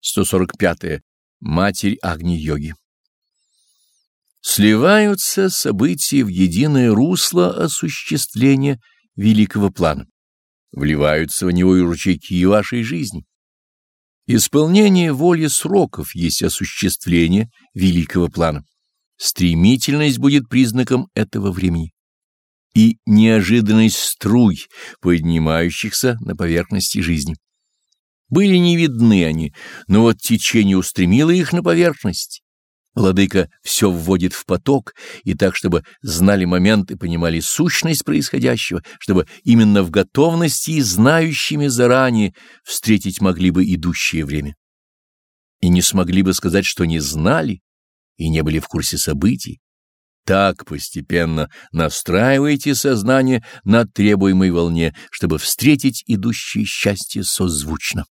145. -е. Матерь Агни-йоги. Сливаются события в единое русло осуществления великого плана. Вливаются в него и ручейки вашей жизни. Исполнение воли сроков есть осуществление великого плана. Стремительность будет признаком этого времени. И неожиданность струй, поднимающихся на поверхности жизни. Были не видны они, но вот течение устремило их на поверхность. Владыка все вводит в поток, и так, чтобы знали момент и понимали сущность происходящего, чтобы именно в готовности и знающими заранее встретить могли бы идущее время. И не смогли бы сказать, что не знали и не были в курсе событий. Так постепенно настраивайте сознание на требуемой волне, чтобы встретить идущее счастье созвучно.